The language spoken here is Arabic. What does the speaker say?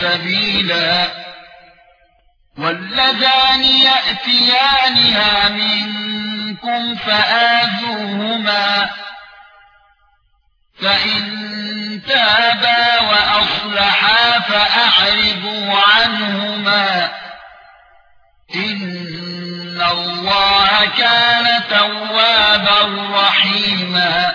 سبيلا. واللذان يأتيانها منكم فآذوهما. فإن تابا وأصلحا فأعرضوا عنهما. إن الله كان توابا رحيما.